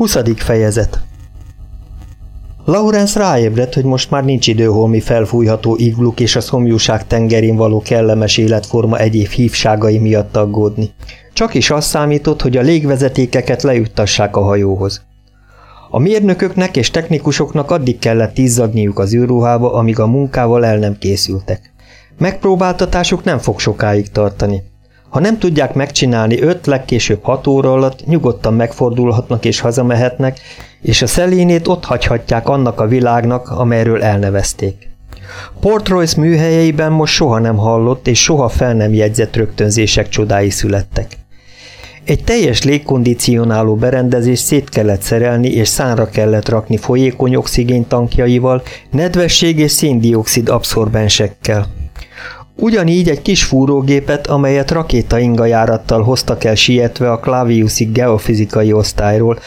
20. fejezet Laurence ráébredt, hogy most már nincs idő holmi felfújható igluk és a szomjúság tengerén való kellemes életforma egyéb hívságai miatt aggódni. Csak is azt számított, hogy a légvezetékeket lejuttassák a hajóhoz. A mérnököknek és technikusoknak addig kellett izzadniuk az űrruhába, amíg a munkával el nem készültek. Megpróbáltatásuk nem fog sokáig tartani. Ha nem tudják megcsinálni öt, legkésőbb hat óra alatt, nyugodtan megfordulhatnak és hazamehetnek, és a szelénét ott hagyhatják annak a világnak, amelyről elnevezték. Port Royce műhelyeiben most soha nem hallott és soha fel nem jegyzett rögtönzések csodái születtek. Egy teljes légkondicionáló berendezést szét kellett szerelni és szánra kellett rakni folyékony oxigén tankjaival, nedvesség és széndiokszid abszorbensekkel. Ugyanígy egy kis fúrógépet, amelyet rakétaingajárattal hoztak el sietve a Claviuszi geofizikai osztályról,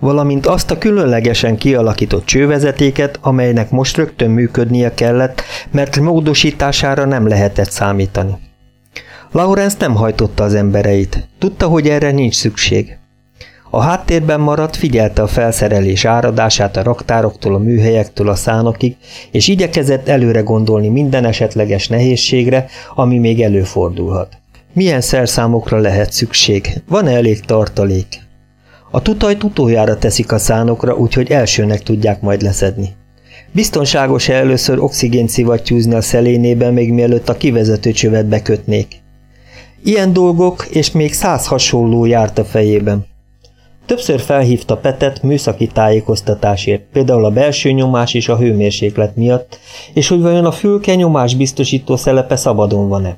valamint azt a különlegesen kialakított csővezetéket, amelynek most rögtön működnie kellett, mert módosítására nem lehetett számítani. Lawrence nem hajtotta az embereit. Tudta, hogy erre nincs szükség. A háttérben maradt, figyelte a felszerelés áradását a raktároktól, a műhelyektől a szánokig, és igyekezett előre gondolni minden esetleges nehézségre, ami még előfordulhat. Milyen szerszámokra lehet szükség? Van-e elég tartalék? A tutajt utoljára teszik a szánokra, úgyhogy elsőnek tudják majd leszedni. Biztonságos -e először oxigént szivattyúzni a szelénében, még mielőtt a kivezető csövet bekötnék. Ilyen dolgok és még száz hasonló járt a fejében. Többször felhívta Petet műszaki tájékoztatásért, például a belső nyomás és a hőmérséklet miatt, és hogy vajon a fülke nyomás biztosító szelepe szabadon van-e.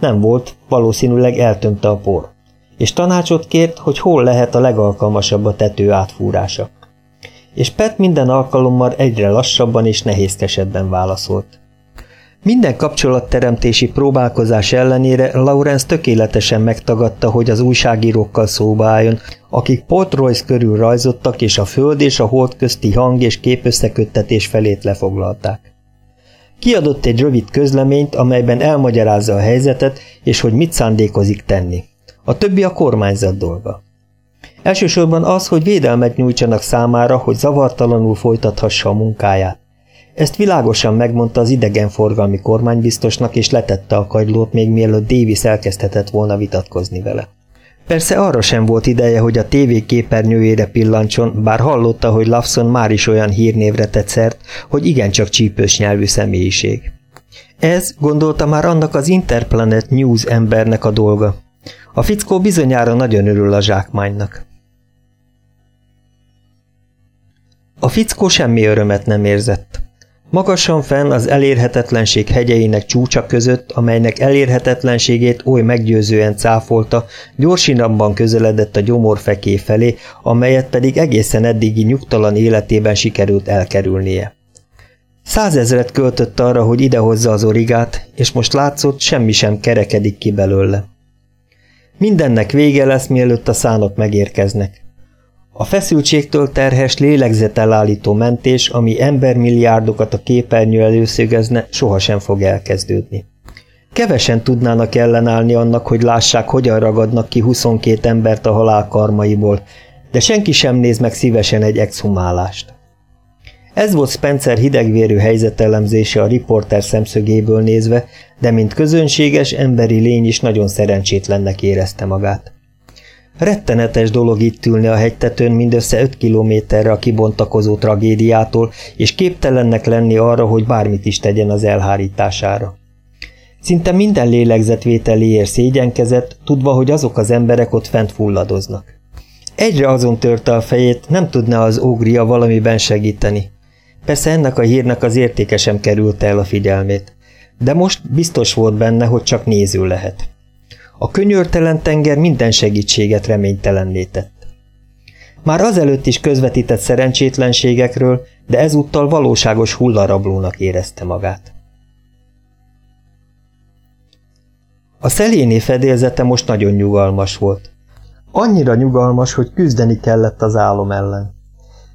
Nem volt, valószínűleg eltömte a por, és tanácsot kért, hogy hol lehet a legalkalmasabb a tető átfúrása. És Pet minden alkalommal egyre lassabban és nehézkesebben válaszolt. Minden kapcsolatteremtési próbálkozás ellenére Lawrence tökéletesen megtagadta, hogy az újságírókkal szóba álljon, akik Port Royce körül rajzottak, és a föld és a hold közti hang és képösszeköttetés felét lefoglalták. Kiadott egy rövid közleményt, amelyben elmagyarázza a helyzetet, és hogy mit szándékozik tenni. A többi a kormányzat dolga. Elsősorban az, hogy védelmet nyújtsanak számára, hogy zavartalanul folytathassa a munkáját. Ezt világosan megmondta az idegenforgalmi kormánybiztosnak, és letette a kagylót még mielőtt Davis elkezdhetett volna vitatkozni vele. Persze arra sem volt ideje, hogy a tévé képernyőjére pillancson, bár hallotta, hogy Lawson már is olyan hírnévre tett szert, hogy igencsak csípős nyelvű személyiség. Ez, gondolta már annak az Interplanet News embernek a dolga. A fickó bizonyára nagyon örül a zsákmánynak. A fickó semmi örömet nem érzett. Magasan fenn az elérhetetlenség hegyeinek csúcsa között, amelynek elérhetetlenségét oly meggyőzően cáfolta, gyorsinabban közeledett a gyomorfeké felé, amelyet pedig egészen eddigi nyugtalan életében sikerült elkerülnie. Százezret költött arra, hogy idehozza az origát, és most látszott, semmi sem kerekedik ki belőle. Mindennek vége lesz, mielőtt a szánok megérkeznek. A feszültségtől terhes lélegzetelállító mentés, ami embermilliárdokat a képernyő előszögezne, sohasem fog elkezdődni. Kevesen tudnának ellenállni annak, hogy lássák, hogyan ragadnak ki 22 embert a halál karmaiból, de senki sem néz meg szívesen egy exhumálást. Ez volt Spencer hidegvérű helyzetelemzése a riporter szemszögéből nézve, de mint közönséges, emberi lény is nagyon szerencsétlennek érezte magát. Rettenetes dolog itt ülni a hegytetőn mindössze öt kilométerre a kibontakozó tragédiától, és képtelennek lenni arra, hogy bármit is tegyen az elhárítására. Szinte minden lélegzetvételéért szégyenkezett, tudva, hogy azok az emberek ott fent fulladoznak. Egyre azon törte a fejét, nem tudna az ógria valamiben segíteni. Persze ennek a hírnek az értéke sem került el a figyelmét. De most biztos volt benne, hogy csak néző lehet. A könyörtelen tenger minden segítséget reménytelenné tett. Már azelőtt is közvetített szerencsétlenségekről, de ezúttal valóságos hullarablónak érezte magát. A szeléné fedélzete most nagyon nyugalmas volt. Annyira nyugalmas, hogy küzdeni kellett az álom ellen.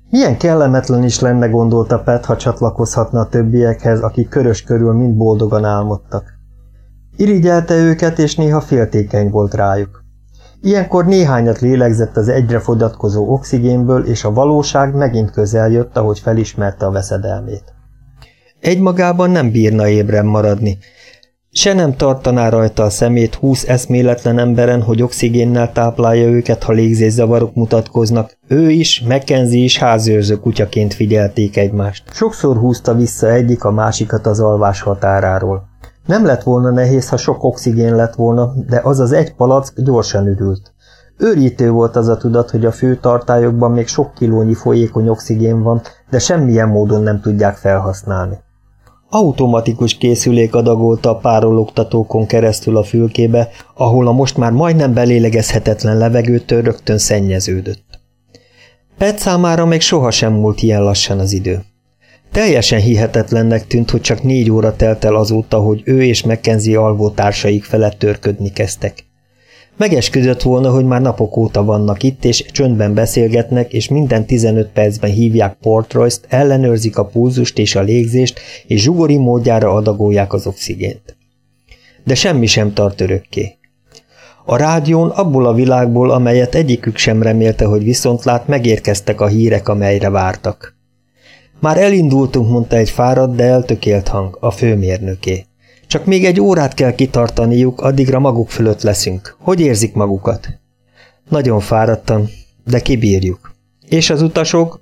Milyen kellemetlen is lenne, gondolta Pet, ha csatlakozhatna a többiekhez, akik körös körül mind boldogan álmodtak. Irigyelte őket, és néha féltékeny volt rájuk. Ilyenkor néhányat lélegzett az egyre fogyatkozó oxigénből, és a valóság megint közel jött, ahogy felismerte a veszedelmét. Egymagában nem bírna ébren maradni, se nem tartaná rajta a szemét húsz eszméletlen emberen, hogy oxigénnel táplálja őket, ha légzészavarok mutatkoznak. Ő is, Mackenzie is házőrző kutyaként figyelték egymást. Sokszor húzta vissza egyik a másikat az alvás határáról. Nem lett volna nehéz, ha sok oxigén lett volna, de az az egy palack gyorsan ürült. Őrítő volt az a tudat, hogy a fő tartályokban még sok kilónyi folyékony oxigén van, de semmilyen módon nem tudják felhasználni. Automatikus készülék adagolta a párologtatókon keresztül a fülkébe, ahol a most már majdnem belélegezhetetlen levegőtől rögtön szennyeződött. Pet számára még sohasem múlt ilyen lassan az idő. Teljesen hihetetlennek tűnt, hogy csak négy óra telt el azóta, hogy ő és Mackenzie alvó társaik felett törködni kezdtek. Megesküdött volna, hogy már napok óta vannak itt, és csöndben beszélgetnek, és minden 15 percben hívják Portroyst, ellenőrzik a pulzust és a légzést, és zsugori módjára adagolják az oxigént. De semmi sem tart örökké. A rádión abból a világból, amelyet egyikük sem remélte, hogy viszont lát, megérkeztek a hírek, amelyre vártak. Már elindultunk, mondta egy fáradt, de eltökélt hang, a főmérnöké. Csak még egy órát kell kitartaniuk, addigra maguk fölött leszünk. Hogy érzik magukat? Nagyon fáradtan, de kibírjuk. És az utasok?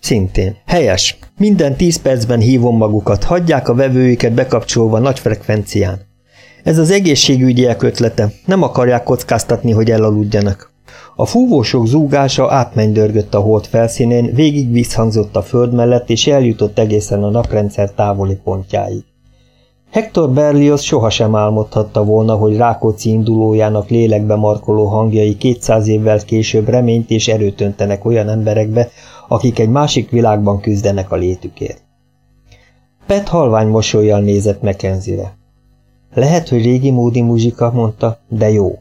Szintén. Helyes. Minden tíz percben hívom magukat, hagyják a vevőiket bekapcsolva nagy frekvencián. Ez az egészségügyiek ötlete, nem akarják kockáztatni, hogy elaludjanak. A fúvósok zúgása átmennydörgött a hold felszínén, végig visszhangzott a föld mellett, és eljutott egészen a naprendszer távoli pontjáig. Hector Berlioz sohasem álmodhatta volna, hogy Rákóczi indulójának lélekbe markoló hangjai 200 évvel később reményt és erőt öntenek olyan emberekbe, akik egy másik világban küzdenek a létükért. Pet halvány mosolyjal nézett Mackenzie-re. Lehet, hogy régi módi muzsika, mondta, de jó.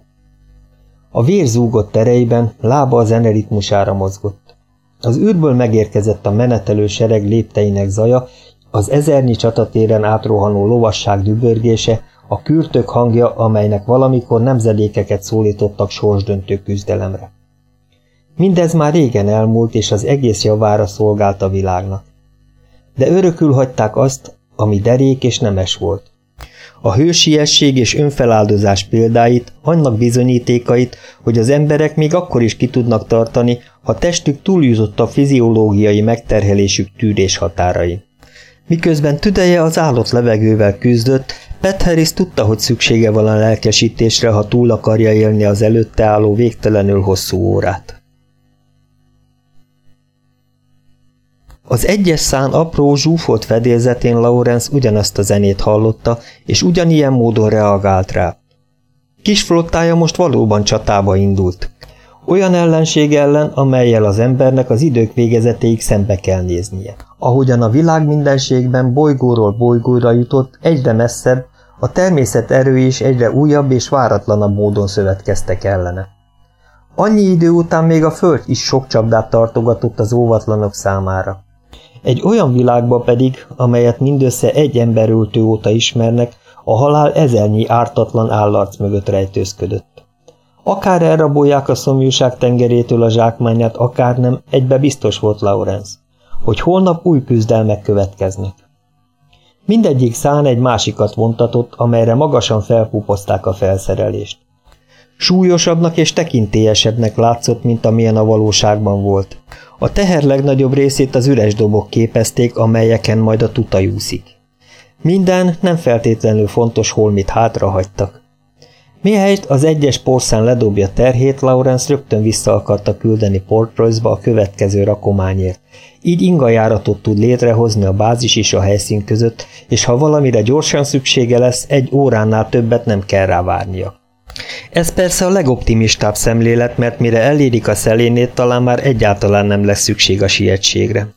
A vér zúgott tereiben, lába a zeneritmusára mozgott. Az űrből megérkezett a menetelő sereg lépteinek zaja, az ezernyi csatatéren átrohanó lovasság dübörgése, a kürtök hangja, amelynek valamikor nemzedékeket szólítottak sorsdöntő küzdelemre. Mindez már régen elmúlt, és az egész javára szolgált a világnak. De örökül hagyták azt, ami derék és nemes volt. A hősiesség és önfeláldozás példáit, annak bizonyítékait, hogy az emberek még akkor is ki tudnak tartani, ha testük túljutott a fiziológiai megterhelésük tűrés határain. Miközben tüdeje az állott levegővel küzdött, Pat Harris tudta, hogy szüksége van a lelkesítésre, ha túl akarja élni az előtte álló végtelenül hosszú órát. Az egyes szán apró, zsúfolt fedélzetén Lawrence ugyanazt a zenét hallotta, és ugyanilyen módon reagált rá. Kis flottája most valóban csatába indult. Olyan ellenség ellen, amelyel az embernek az idők végezetéig szembe kell néznie. Ahogyan a világ mindenségben bolygóról bolygóra jutott, egyre messzebb, a természet erő is egyre újabb és váratlanabb módon szövetkeztek ellene. Annyi idő után még a Föld is sok csapdát tartogatott az óvatlanok számára. Egy olyan világba pedig, amelyet mindössze egy emberültő óta ismernek, a halál ezernyi ártatlan állarc mögött rejtőzködött. Akár elrabolják a szomjúság tengerétől a zsákmányát, akár nem, egybe biztos volt Laurence, hogy holnap új küzdelmek következnek. Mindegyik szán egy másikat vontatott, amelyre magasan felpupozták a felszerelést. Súlyosabbnak és tekintélyesebbnek látszott, mint amilyen a valóságban volt. A teher legnagyobb részét az üres dobok képezték, amelyeken majd a tuta júszik. Minden nem feltétlenül fontos holmit hátrahagytak. Mihelyt az egyes porszán ledobja terhét, Lawrence rögtön vissza akarta küldeni Port Royce-ba a következő rakományért. Így ingajáratot tud létrehozni a bázis és a helyszín között, és ha valamire gyorsan szüksége lesz, egy óránál többet nem kell rá várnia. Ez persze a legoptimistább szemlélet, mert mire elérik a szelénét, talán már egyáltalán nem lesz szükség a sietségre.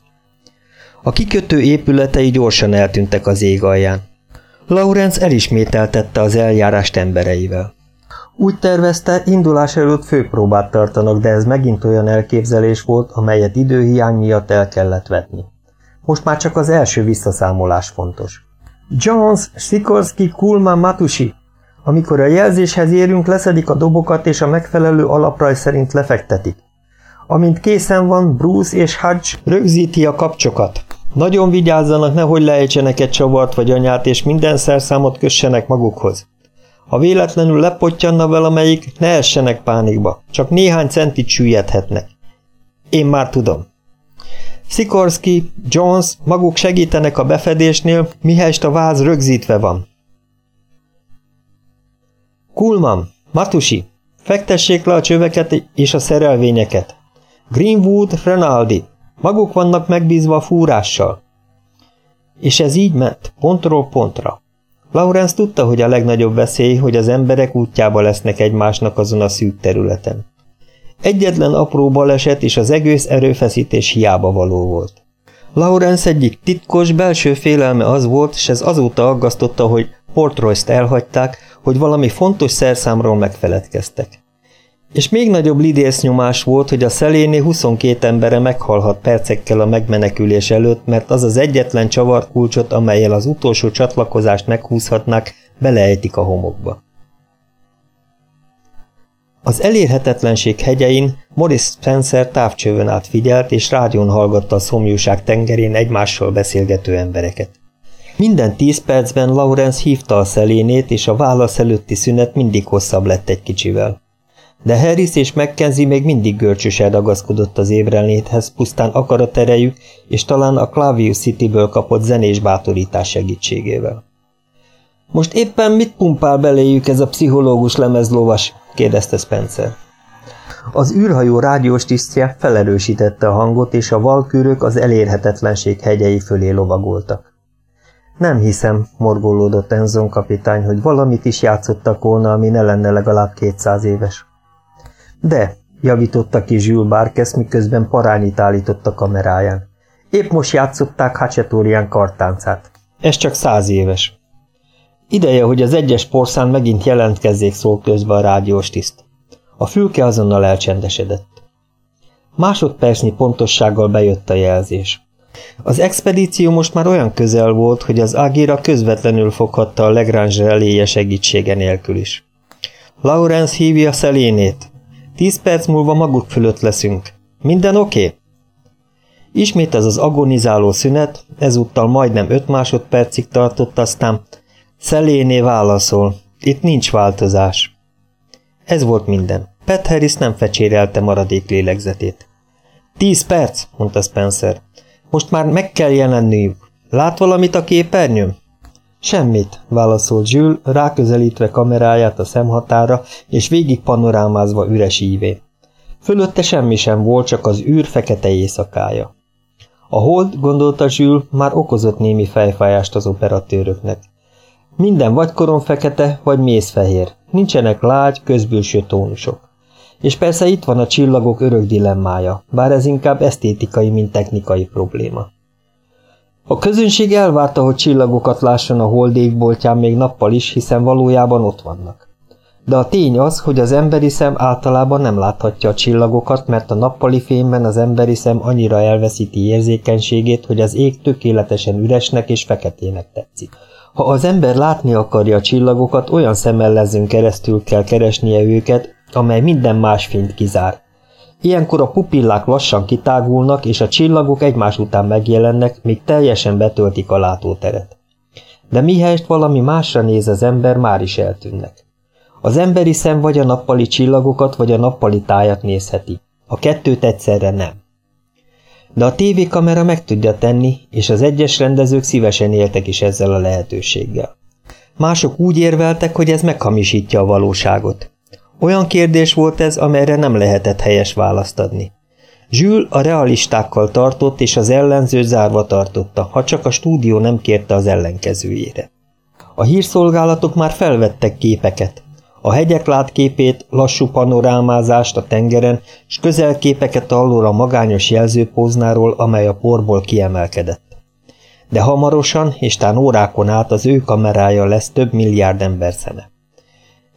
A kikötő épületei gyorsan eltűntek az ég alján. Lawrence elismételtette az eljárást embereivel. Úgy tervezte, indulás előtt főpróbát tartanak, de ez megint olyan elképzelés volt, amelyet időhiány miatt el kellett vetni. Most már csak az első visszaszámolás fontos. Jones, Sikorski, Kulman, Matusi. Amikor a jelzéshez érünk, leszedik a dobokat és a megfelelő alapraj szerint lefektetik. Amint készen van, Bruce és Hudge rögzíti a kapcsokat. Nagyon vigyázzanak, nehogy lejtsenek egy csavart vagy anyát, és minden szerszámot kössenek magukhoz. Ha véletlenül lepottyanna valamelyik, ne essenek pánikba, csak néhány centit süllyedhetnek. Én már tudom. Sikorski, Jones maguk segítenek a befedésnél, mihelyest a váz rögzítve van. Kulman, Matusi, fektessék le a csöveket és a szerelvényeket. Greenwood, Renaldi, maguk vannak megbízva a fúrással. És ez így ment, pontról pontra. Lawrence tudta, hogy a legnagyobb veszély, hogy az emberek útjába lesznek egymásnak azon a szűk területen. Egyetlen apró baleset és az egész erőfeszítés hiába való volt. Lawrence egyik titkos belső félelme az volt, és ez azóta aggasztotta, hogy Port Royce-t elhagyták, hogy valami fontos szerszámról megfeledkeztek. És még nagyobb lidésznyomás volt, hogy a szeléné 22 embere meghalhat percekkel a megmenekülés előtt, mert az az egyetlen csavarkulcsot, amelyel az utolsó csatlakozást meghúzhatnák, beleejtik a homokba. Az elérhetetlenség hegyein Morris Spencer távcsövön át figyelt, és rádión hallgatta a szomjúság tengerén egymással beszélgető embereket. Minden tíz percben Lawrence hívta a szelénét, és a válasz előtti szünet mindig hosszabb lett egy kicsivel. De Harris és McKenzie még mindig görcsösen ragaszkodott az ébrenléthez, pusztán akaraterejük és talán a Clavius Cityből kapott zenés bátorítás segítségével. Most éppen mit pumpál beléjük ez a pszichológus lemezlovas? kérdezte Spencer. Az űrhajó rádiós tisztje felerősítette a hangot, és a valkürök az elérhetetlenség hegyei fölé lovagoltak. Nem hiszem, morgolódott Enzon kapitány, hogy valamit is játszottak volna, ami ne lenne legalább kétszáz éves. De, javította ki Jules Barkes, miközben parányit állított a kameráján. Épp most játszották Hachetorian kartáncát. Ez csak száz éves. Ideje, hogy az egyes porszán megint jelentkezzék szól közben a rádiós tiszt. A fülke azonnal elcsendesedett. Másodpercnyi pontossággal bejött a jelzés. Az expedíció most már olyan közel volt, hogy az Ágira közvetlenül foghatta a Legrange reléje segítsége nélkül is. Lawrence hívja Szelénét. Tíz perc múlva maguk fölött leszünk. Minden oké? Okay? Ismét ez az agonizáló szünet, ezúttal majdnem öt másodpercig tartott, aztán Szeléné válaszol. Itt nincs változás. Ez volt minden. Pat Harris nem fecsérelte maradék lélegzetét. Tíz perc, mondta Spencer. Most már meg kell jelenniük. Lát valamit a képernyőn? Semmit, válaszolt Jules, ráközelítve kameráját a szemhatára, és végig panorámázva üres ívé. Fölötte semmi sem volt, csak az űr fekete éjszakája. A hold, gondolta Jules, már okozott némi fejfájást az operatőröknek. Minden vagy koron fekete, vagy mészfehér. Nincsenek lágy, közbülső tónusok. És persze itt van a csillagok örök dilemmája, bár ez inkább esztétikai, mint technikai probléma. A közönség elvárta, hogy csillagokat lásson a holdégboltján még nappal is, hiszen valójában ott vannak. De a tény az, hogy az emberi szem általában nem láthatja a csillagokat, mert a nappali fényben az emberi szem annyira elveszíti érzékenységét, hogy az ég tökéletesen üresnek és feketének tetszik. Ha az ember látni akarja a csillagokat, olyan szemellezőn keresztül kell keresnie őket, amely minden más fényt kizár. Ilyenkor a pupillák lassan kitágulnak, és a csillagok egymás után megjelennek, míg teljesen betöltik a látóteret. De mihelyest valami másra néz az ember, már is eltűnnek. Az emberi szem vagy a nappali csillagokat, vagy a nappali tájat nézheti. A kettőt egyszerre nem. De a tévékamera meg tudja tenni, és az egyes rendezők szívesen éltek is ezzel a lehetőséggel. Mások úgy érveltek, hogy ez meghamisítja a valóságot. Olyan kérdés volt ez, amelyre nem lehetett helyes választ adni. Jules a realistákkal tartott, és az ellenző zárva tartotta, ha csak a stúdió nem kérte az ellenkezőjére. A hírszolgálatok már felvettek képeket, a hegyek látképét, lassú panorámázást a tengeren, és közelképeket alól a magányos jelzőpóznáról, amely a porból kiemelkedett. De hamarosan, és tán órákon át az ő kamerája lesz több milliárd ember szeme.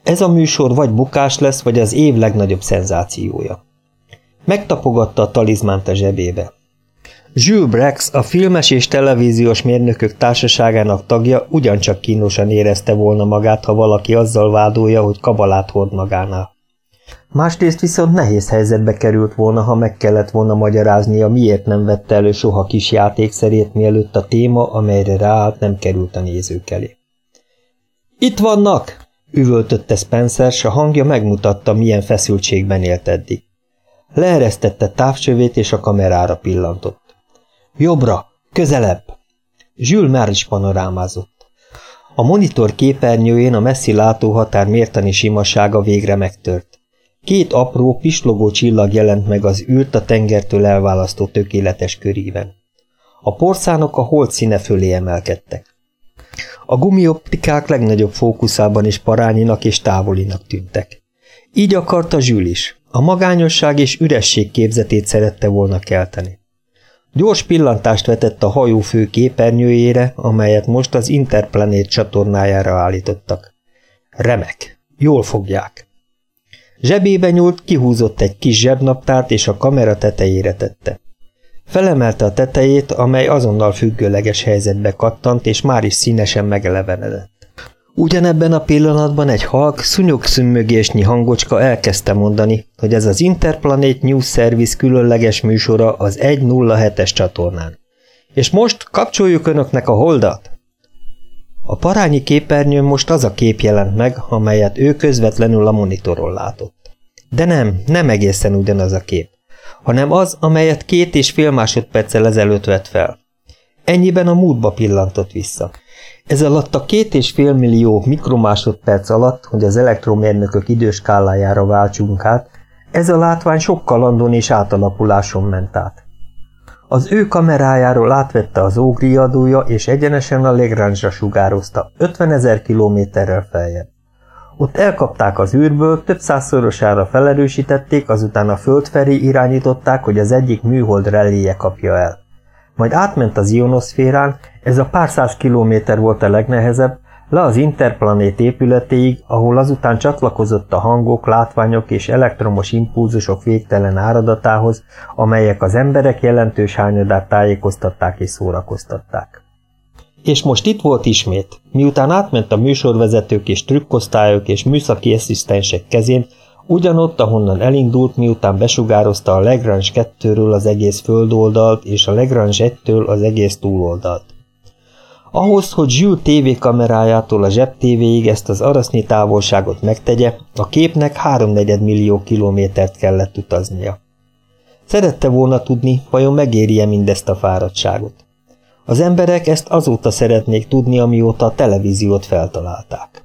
Ez a műsor vagy bukás lesz, vagy az év legnagyobb szenzációja. Megtapogatta a talizmánt a zsebébe. Jules Brex, a filmes és televíziós mérnökök társaságának tagja ugyancsak kínosan érezte volna magát, ha valaki azzal vádolja, hogy kabalát hord magánál. Másrészt viszont nehéz helyzetbe került volna, ha meg kellett volna magyaráznia, miért nem vette elő soha kis játékszerét, mielőtt a téma, amelyre ráállt, nem került a nézők elé. Itt vannak! Üvöltötte Spencer, s a hangja megmutatta, milyen feszültségben élt eddig. Leeresztette távcsövét, és a kamerára pillantott. Jobbra! Közelebb! Zsül már is panorámázott. A monitor képernyőjén a messzi látóhatár mértani simasága végre megtört. Két apró, pislogó csillag jelent meg az űrt a tengertől elválasztó tökéletes körében. A porszánok a hold színe fölé emelkedtek. A gumioptikák legnagyobb fókuszában is parányinak és távolinak tűntek. Így akarta Zsül is. A magányosság és üresség képzetét szerette volna kelteni. Gyors pillantást vetett a hajó fő képernyőjére, amelyet most az Interplanet csatornájára állítottak. Remek. Jól fogják. Zsebébe nyúlt, kihúzott egy kis zsebnaptárt, és a kamera tetejére tette. Felemelte a tetejét, amely azonnal függőleges helyzetbe kattant, és már is színesen megelevenedett. Ugyanebben a pillanatban egy halk, szúnyogszümmögésnyi hangocska elkezdte mondani, hogy ez az Interplanet News Service különleges műsora az 107-es csatornán. És most kapcsoljuk önöknek a holdat! A parányi képernyőn most az a kép jelent meg, amelyet ő közvetlenül a monitoron látott. De nem, nem egészen ugyanaz a kép, hanem az, amelyet két és fél másodperccel ezelőtt vett fel. Ennyiben a múltba pillantott vissza. Ez alatt a két és fél millió mikromásodperc alatt, hogy az elektromérnökök időskálájára váltsunk át, ez a látvány sok kalandon és átalakuláson ment át. Az ő kamerájáról átvette az ógriadója, és egyenesen a Lagrange-ra sugározta, 50 ezer kilométerrel feljebb. Ott elkapták az űrből, több százszorosára felerősítették, azután a föld felé irányították, hogy az egyik műhold reléje kapja el. Majd átment az ionoszférán, ez a pár száz kilométer volt a legnehezebb, le az Interplanét épületéig, ahol azután csatlakozott a hangok, látványok és elektromos impulzusok végtelen áradatához, amelyek az emberek jelentős hányadát tájékoztatták és szórakoztatták. És most itt volt ismét, miután átment a műsorvezetők és trükkosztályok és műszaki asszisztensek kezén, ugyanott, ahonnan elindult, miután besugározta a Lagrange 2-ről az egész földoldalt és a Lagrange 1-től az egész túloldalt. Ahhoz, hogy Jules TV kamerájától a zseb tévéig ezt az arasznyi távolságot megtegye, a képnek 3,4 millió kilométert kellett utaznia. Szerette volna tudni, vajon megéri-e mindezt a fáradtságot. Az emberek ezt azóta szeretnék tudni, amióta a televíziót feltalálták.